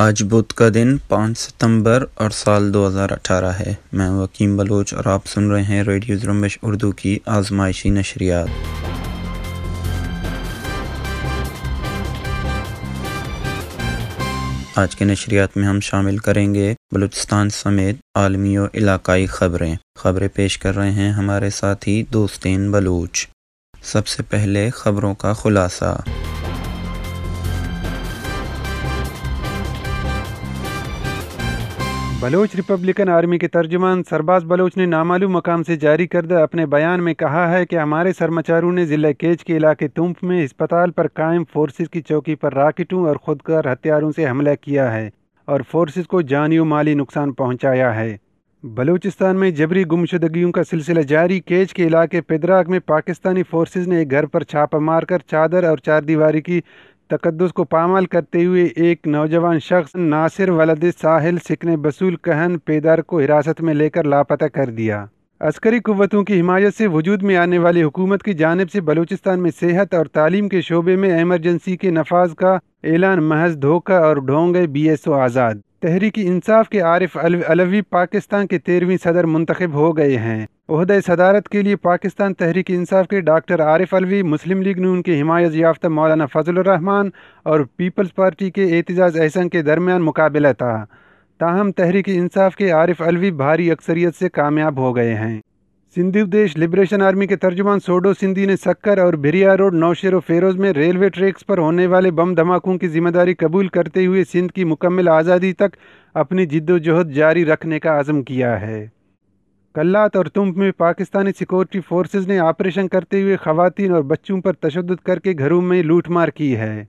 آج بدھ کا دن پانچ ستمبر اور سال دو ہزار اٹھارہ ہے۔ میں وکیم بلوچ اور آپ سن رہے ہیں ریڈیو زرمبش اردو کی آزمائشی نشریات۔ آج کے نشریات میں ہم شامل کریں گے بلوچستان سمیت عالمی و علاقائی خبریں۔ خبریں پیش کر رہے ہیں ہمارے ساتھی دوستین بلوچ۔ سب سے پہلے خبروں کا خلاصہ۔ بلوچ ریپبلکن آرمی کے ترجمان سرباز بلوچ نے نامعلوم مقام سے جاری کردہ اپنے بیان میں کہا ہے کہ ہمارے سرمچاروں نے ضلع کیچ کے علاقے تمپ میں اسپتال پر قائم فورسز کی چوکی پر راکٹوں اور خودکار ہتھیاروں سے حملہ کیا ہے اور فورسز کو جانی و مالی نقصان پہنچایا ہے۔ بلوچستان میں جبری گمشدگیوں کا سلسلہ جاری، کیچ کے علاقے پیدراک میں پاکستانی فورسز نے ایک گھر پر چھاپہ مار کر چادر اور چار دیواری کی تقدس کو پامال کرتے ہوئے ایک نوجوان شخص ناصر ولد ساحل سکن بسول کہن پیدار کو حراست میں لے کر لاپتہ کر دیا۔ عسکری قوتوں کی حمایت سے وجود میں آنے والی حکومت کی جانب سے بلوچستان میں صحت اور تعلیم کے شعبے میں ایمرجنسی کے نفاذ کا اعلان محض دھوکہ اور ڈھونگے بی ایس او آزاد۔ تحریک انصاف کے عارف علوی پاکستان کے تیرہویں صدر منتخب ہو گئے ہیں۔ عہدہ صدارت کے لیے پاکستان تحریک انصاف کے ڈاکٹر عارف علوی، مسلم لیگ نون کے حمایت یافتہ مولانا فضل الرحمان اور پیپلز پارٹی کے اعتزاز احسن کے درمیان مقابلہ تھا۔ تاہم تحریک انصاف کے عارف علوی بھاری اکثریت سے کامیاب ہو گئے ہیں۔ سندھو دیش لبریشن آرمی کے ترجمان سوڈو سندھی نے سکر اور بھریا روڈ نوشیر و فیروز میں ریلوے ٹریکس پر ہونے والے بم دھماکوں کی ذمہ داری قبول کرتے ہوئے سندھ کی مکمل آزادی تک اپنی جد و جہد جاری رکھنے کا عزم کیا ہے۔ کلات اور تمپ میں پاکستانی سیکورٹی فورسز نے آپریشن کرتے ہوئے خواتین اور بچوں پر تشدد کر کے گھروں میں لوٹ مار کی ہے۔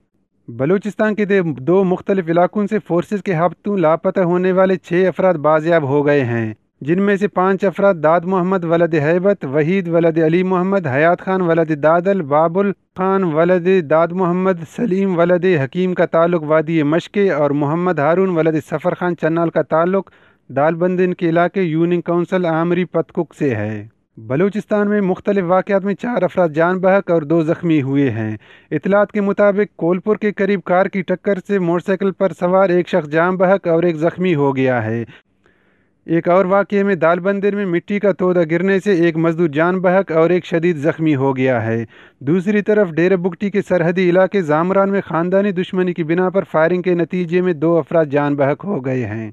بلوچستان کے دو مختلف علاقوں سے فورسز کے ہفتوں لاپتہ ہونے والے چھ افراد بازیاب ہو گئے ہیں۔ جن میں سے پانچ افراد داد محمد، ولد حیبت وحید، ولد علی محمد، حیات خان، ولد دادل، بابل خان، ولد داد محمد، سلیم، ولد حکیم کا تعلق وادی مشکے اور محمد ہارون، ولد سفر خان چنال کا تعلق دال بندن کے علاقے یونین کونسل عامری پتکک سے ہے۔ بلوچستان میں مختلف واقعات میں چار افراد جان بحق اور دو زخمی ہوئے ہیں۔ اطلاعات کے مطابق کولپور کے قریب کار کی ٹکر سے موٹر سائیکل پر سوار ایک شخص جان بحق اور ایک زخمی ہو گیا ہے۔ ایک اور واقعے میں دال بندر میں مٹی کا تودا گرنے سے ایک مزدور جان بحق اور ایک شدید زخمی ہو گیا ہے۔ دوسری طرف ڈیر بگٹی کے سرحدی علاقے زامران میں خاندانی دشمنی کی بنا پر فائرنگ کے نتیجے میں دو افراد جان بحق ہو گئے ہیں۔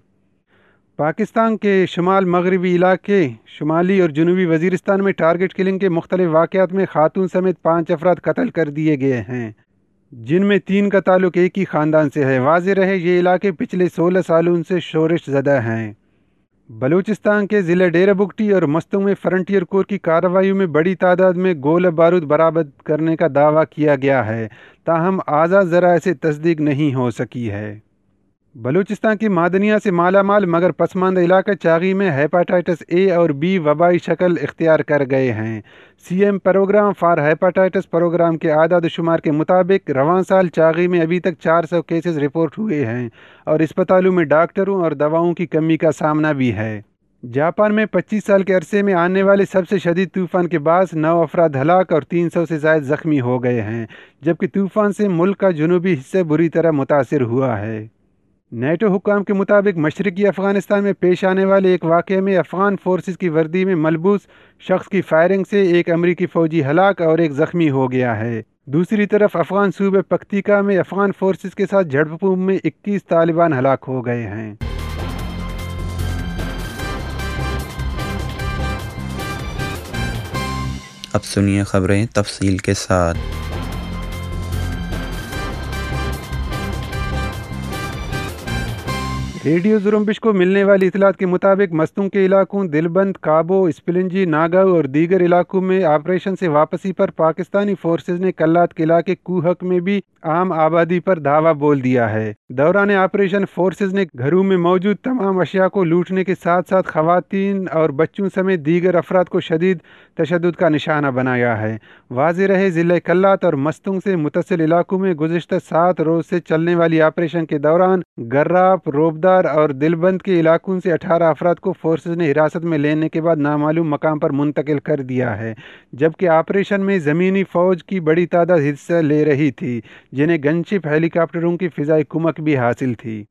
پاکستان کے شمال مغربی علاقے، شمالی اور جنوبی وزیرستان میں ٹارگٹ کلنگ کے مختلف واقعات میں خاتون سمیت پانچ افراد قتل کر دیے گئے ہیں۔ جن میں تین کا تعلق ایک ہی خاندان سے ہے۔ واضح رہے یہ علاقے پچھلے سولہ سالوں سے شورش زدہ ہیں۔ بلوچستان کے ضلع ڈیرہ بگٹی اور مستوں میں فرنٹیئر کور کی کارروائیوں میں بڑی تعداد میں گول بارود برآمد کرنے کا دعویٰ کیا گیا ہے، تاہم اعضا ذرائع سے تصدیق نہیں ہو سکی ہے۔ بلوچستان کی معدنیات سے مالا مال مگر پسماندہ علاقہ چاغی میں ہیپاٹائٹس اے اور بی وبائی شکل اختیار کر گئے ہیں۔ C M program for hepatitis program کے اعداد و شمار کے مطابق رواں سال چاغی میں ابھی تک چار سو کیسز رپورٹ ہوئے ہیں اور اسپتالوں میں ڈاکٹروں اور دواؤں کی کمی کا سامنا بھی ہے۔ جاپان میں پچیس سال کے عرصے میں آنے والے سب سے شدید طوفان کے بعد نو افراد ہلاک اور تین سو سے زائد زخمی ہو گئے ہیں، جبکہ طوفان سے ملک کا جنوبی حصہ بری طرح متاثر ہوا ہے۔ نیٹو حکام کے مطابق مشرقی افغانستان میں پیش آنے والے ایک واقعے میں افغان فورسز کی وردی میں ملبوس شخص کی فائرنگ سے ایک امریکی فوجی ہلاک اور ایک زخمی ہو گیا ہے۔ دوسری طرف افغان صوبے پکتیکا میں افغان فورسز کے ساتھ جھڑپوں میں اکیس طالبان ہلاک ہو گئے ہیں۔ اب سنیے خبریں تفصیل کے ساتھ۔ ریڈیو زرمبش کو ملنے والی اطلاعات کے مطابق مستوں کے علاقوں، دلبند، کابو، اسپلنجی ناگاؤ اور دیگر علاقوں میں آپریشن سے واپسی پر پاکستانی فورسز نے کلات کے علاقے کوہک میں بھی عام آبادی پر دھاوا بول دیا ہے۔ دوران آپریشن فورسز نے گھروں میں موجود تمام اشیاء کو لوٹنے کے ساتھ ساتھ خواتین اور بچوں سمیت دیگر افراد کو شدید تشدد کا نشانہ بنایا ہے۔ واضح رہے ضلع کلات اور مستوں سے متصل علاقوں میں گزشتہ سات روز سے چلنے والی آپریشن کے دوران گراپ، روبدار اور دلبند کے علاقوں سے اٹھارہ افراد کو فورسز نے حراست میں لینے کے بعد نامعلوم مقام پر منتقل کر دیا ہے، جبکہ آپریشن میں زمینی فوج کی بڑی تعداد حصہ لے رہی تھی، جنہیں گنشپ ہیلی کاپٹروں کی فضائی کمک بھی حاصل تھی۔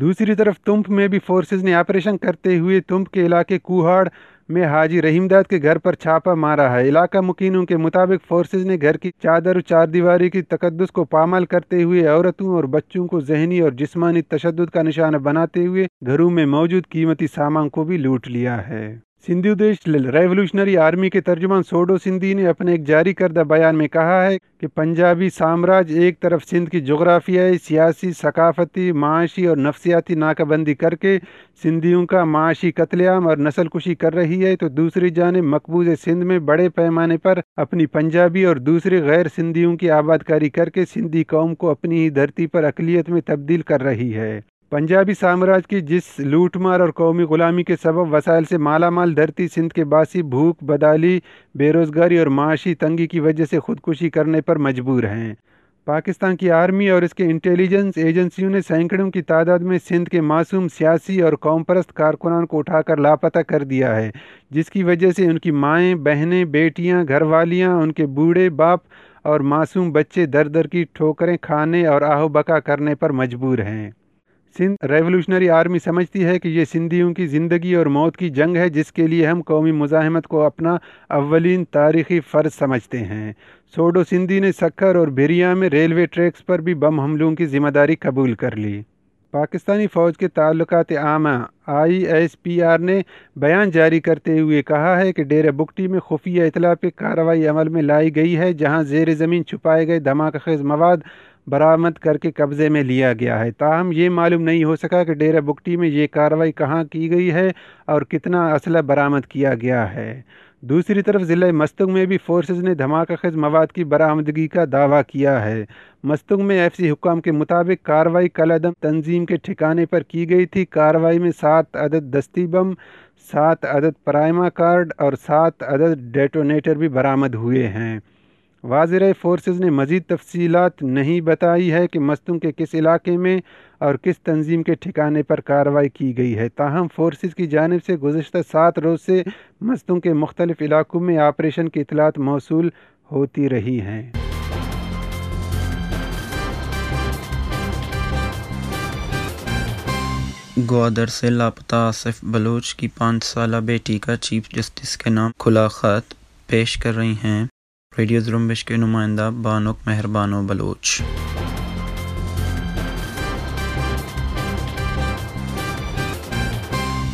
دوسری طرف تمپ میں بھی فورسز نے آپریشن کرتے ہوئے تمپ کے علاقے کوہاڑ میں حاجی رحیم داد کے گھر پر چھاپا مارا ہے۔ علاقہ مکینوں کے مطابق فورسز نے گھر کی چادر چار دیواری کی تقدس کو پامال کرتے ہوئے عورتوں اور بچوں کو ذہنی اور جسمانی تشدد کا نشانہ بناتے ہوئے گھروں میں موجود قیمتی سامان کو بھی لوٹ لیا ہے۔ سندھو دیش ریولوشنری آرمی کے ترجمان سوڈو سندھی نے اپنے ایک جاری کردہ بیان میں کہا ہے کہ پنجابی سامراج ایک طرف سندھ کی جغرافیائی، سیاسی، ثقافتی، معاشی اور نفسیاتی ناکہ بندی کر کے سندھیوں کا معاشی قتل عام اور نسل کشی کر رہی ہے، تو دوسری جانب مقبوض سندھ میں بڑے پیمانے پر اپنی پنجابی اور دوسری غیر سندھیوں کی آباد کاری کر کے سندھی قوم کو اپنی ہی دھرتی پر اقلیت میں تبدیل کر رہی ہے۔ پنجابی سامراج کی جس لوٹ مار اور قومی غلامی کے سبب وسائل سے مالا مال دھرتی، سندھ کے باسی، بھوک، بدالی، بے روزگاری اور معاشی تنگی کی وجہ سے خودکشی کرنے پر مجبور ہیں۔ پاکستان کی آرمی اور اس کے انٹیلیجنس ایجنسیوں نے سینکڑوں کی تعداد میں سندھ کے معصوم سیاسی اور قوم پرست کارکنان کو اٹھا کر لاپتہ کر دیا ہے، جس کی وجہ سے ان کی مائیں، بہنیں، بیٹیاں گھر والیاں ان کے بوڑھے باپ اور معصوم بچے در در کی ٹھوکریں کھانے اور آہو بکا کرنے پر مجبور ہیں۔ سندھ ریولوشنری آرمی سمجھتی ہے کہ یہ سندھیوں کی زندگی اور موت کی جنگ ہے، جس کے لیے ہم قومی مزاحمت کو اپنا اولین تاریخی فرض سمجھتے ہیں۔ سوڈو سندھی نے سکھر اور بھیریا میں ریلوے ٹریکس پر بھی بم حملوں کی ذمہ داری قبول کر لی۔ پاکستانی فوج کے تعلقات عامہ آئی ایس پی آر نے بیان جاری کرتے ہوئے کہا ہے کہ ڈیرہ بکٹی میں خفیہ اطلاع پہ کارروائی عمل میں لائی گئی ہے، جہاں زیر زمین چھپائے گئے دھماکہ خیز مواد برآمد کر کے قبضے میں لیا گیا ہے۔ تاہم، یہ معلوم نہیں ہو سکا کہ ڈیرہ بکٹی میں یہ کارروائی کہاں کی گئی ہے اور کتنا اسلحہ برآمد کیا گیا ہے۔ دوسری طرف، ضلع مستنگ میں بھی فورسز نے دھماکہ خیز مواد کی برآمدگی کا دعویٰ کیا ہے۔ مستنگ میں ایف سی حکام کے مطابق کارروائی کل تنظیم کے ٹھکانے پر کی گئی تھی۔ کارروائی میں سات عدد دستی بم، سات عدد پرائما کارڈ اور سات عدد ڈیٹونیٹر بھی برآمد ہوئے ہیں۔ واضح فورسز نے مزید تفصیلات نہیں بتائی ہے کہ مستنگ کے کس علاقے میں اور کس تنظیم کے ٹھکانے پر کارروائی کی گئی ہے۔ تاہم فورسز کی جانب سے گزشتہ سات روز سے مستنگ کے مختلف علاقوں میں آپریشن کی اطلاعات موصول ہوتی رہی ہیں۔ گوادر سے لاپتہ آصف بلوچ کی پانچ سالہ بیٹی کا چیف جسٹس کے نام کھلا خط پیش کر رہی ہیں۔ ریڈیو زرمبش کے نمائندہ بانک مہربان و بلوچ۔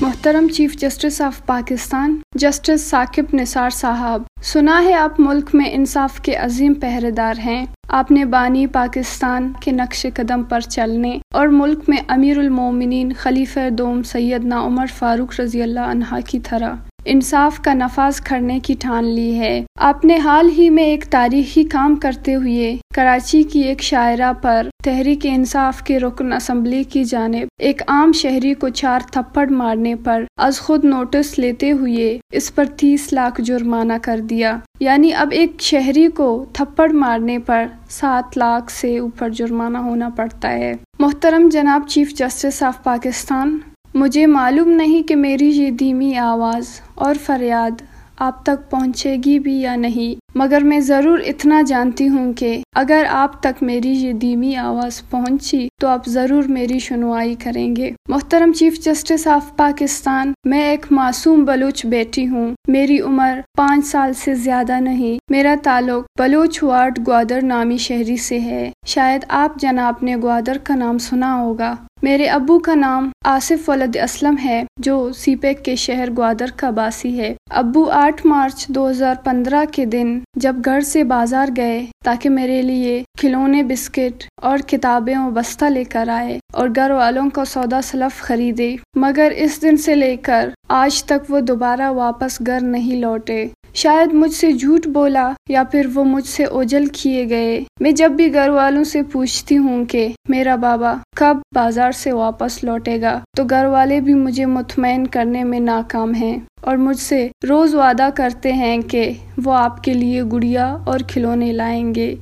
محترم chief justice of Pakistan, justice Saqib Nisar Sahib, سنا ہے آپ ملک میں انصاف کے عظیم پہرے دار ہیں۔ آپ نے بانی پاکستان کے نقش قدم پر چلنے اور ملک میں امیر المومنین خلیفہ دوم سیدنا عمر فاروق رضی اللہ عنہ کی طرح انصاف کا نفاذ کرنے کی ٹھان لی ہے۔ آپ نے حال ہی میں ایک تاریخی کام کرتے ہوئے کراچی کی ایک شاعرہ پر تحریک انصاف کے رکن اسمبلی کی جانب ایک عام شہری کو چار تھپڑ مارنے پر از خود نوٹس لیتے ہوئے اس پر تیس لاکھ جرمانہ کر دیا۔ یعنی اب ایک شہری کو تھپڑ مارنے پر سات لاکھ سے اوپر جرمانہ ہونا پڑتا ہے۔ محترم جناب چیف جسٹس آف پاکستان مجھے معلوم نہیں کہ میری یہ دھیمی آواز اور فریاد آپ تک پہنچے گی بھی یا نہیں، مگر میں ضرور اتنا جانتی ہوں کہ اگر آپ تک میری یہ دھیمی آواز پہنچی تو آپ ضرور میری سنوائی کریں گے۔ محترم چیف جسٹس آف پاکستان، میں ایک معصوم بلوچ بیٹی ہوں۔ میری عمر پانچ سال سے زیادہ نہیں، میرا تعلق بلوچ وارڈ گوادر نامی شہری سے ہے۔ شاید آپ جناب نے گوادر کا نام سنا ہوگا۔ میرے ابو کا نام آصف ولد اسلم ہے، جو سی پیک کے شہر گوادر کا باسی ہے۔ ابو آٹھ مارچ دو ہزار پندرہ کے دن جب گھر سے بازار گئے تاکہ میرے لیے کھلونے، بسکٹ اور کتابیں و بستہ لے کر آئے اور گھر والوں کو سودا سلف خریدے۔ مگر اس دن سے لے کر آج تک وہ دوبارہ واپس گھر نہیں لوٹے۔ شاید مجھ سے جھوٹ بولا یا پھر وہ مجھ سے اوجل کیے گئے۔ میں جب بھی گھر والوں سے پوچھتی ہوں کہ میرا بابا کب بازار سے واپس لوٹے گا، تو گھر والے بھی مجھے مطمئن کرنے میں ناکام ہیں اور مجھ سے روز وعدہ کرتے ہیں کہ وہ آپ کے لیے گڑیا اور کھلونے لائیں گے۔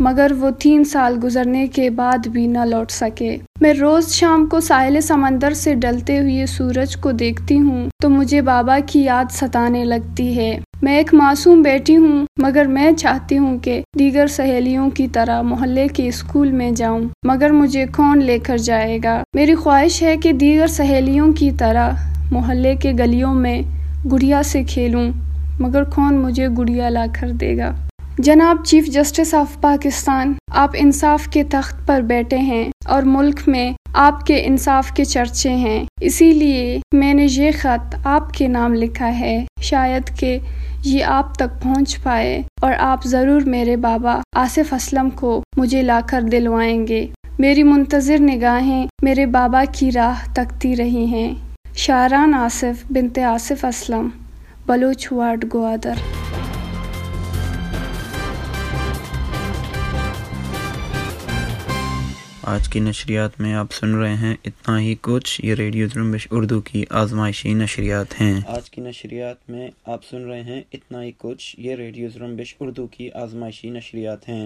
مگر وہ تین سال گزرنے کے بعد بھی نہ لوٹ سکے۔ میں روز شام کو ساحل سمندر سے ڈلتے ہوئے سورج کو دیکھتی ہوں، تو مجھے بابا کی یاد ستانے لگتی ہے۔ میں ایک معصوم بیٹی ہوں، مگر میں چاہتی ہوں کہ دیگر سہیلیوں کی طرح محلے کے اسکول میں جاؤں، مگر مجھے کون لے کر جائے گا؟ میری خواہش ہے کہ دیگر سہیلیوں کی طرح محلے کے گلیوں میں گڑیا سے کھیلوں، مگر کون مجھے گڑیا لا کر دے گا؟ جناب چیف جسٹس آف پاکستان، آپ انصاف کے تخت پر بیٹھے ہیں اور ملک میں آپ کے انصاف کے چرچے ہیں۔ اسی لیے میں نے یہ خط آپ کے نام لکھا ہے، شاید کہ یہ آپ تک پہنچ پائے اور آپ ضرور میرے بابا آصف اسلم کو مجھے لا کر دلوائیں گے۔ میری منتظر نگاہیں میرے بابا کی راہ تکتی رہی ہیں۔ شاران آصف بنت آصف اسلم، بلوچ وارڈ گوادر۔ آج کی نشریات میں آپ سن رہے ہیں اتنا ہی کچھ۔ یہ ریڈیو جنبش اردو کی آزمائشی نشریات ہیں۔ آج کی نشریات میں آپ سن رہے ہیں اتنا ہی کچھ۔ یہ ریڈیو جنبش اردو کی آزمائشی نشریات ہیں۔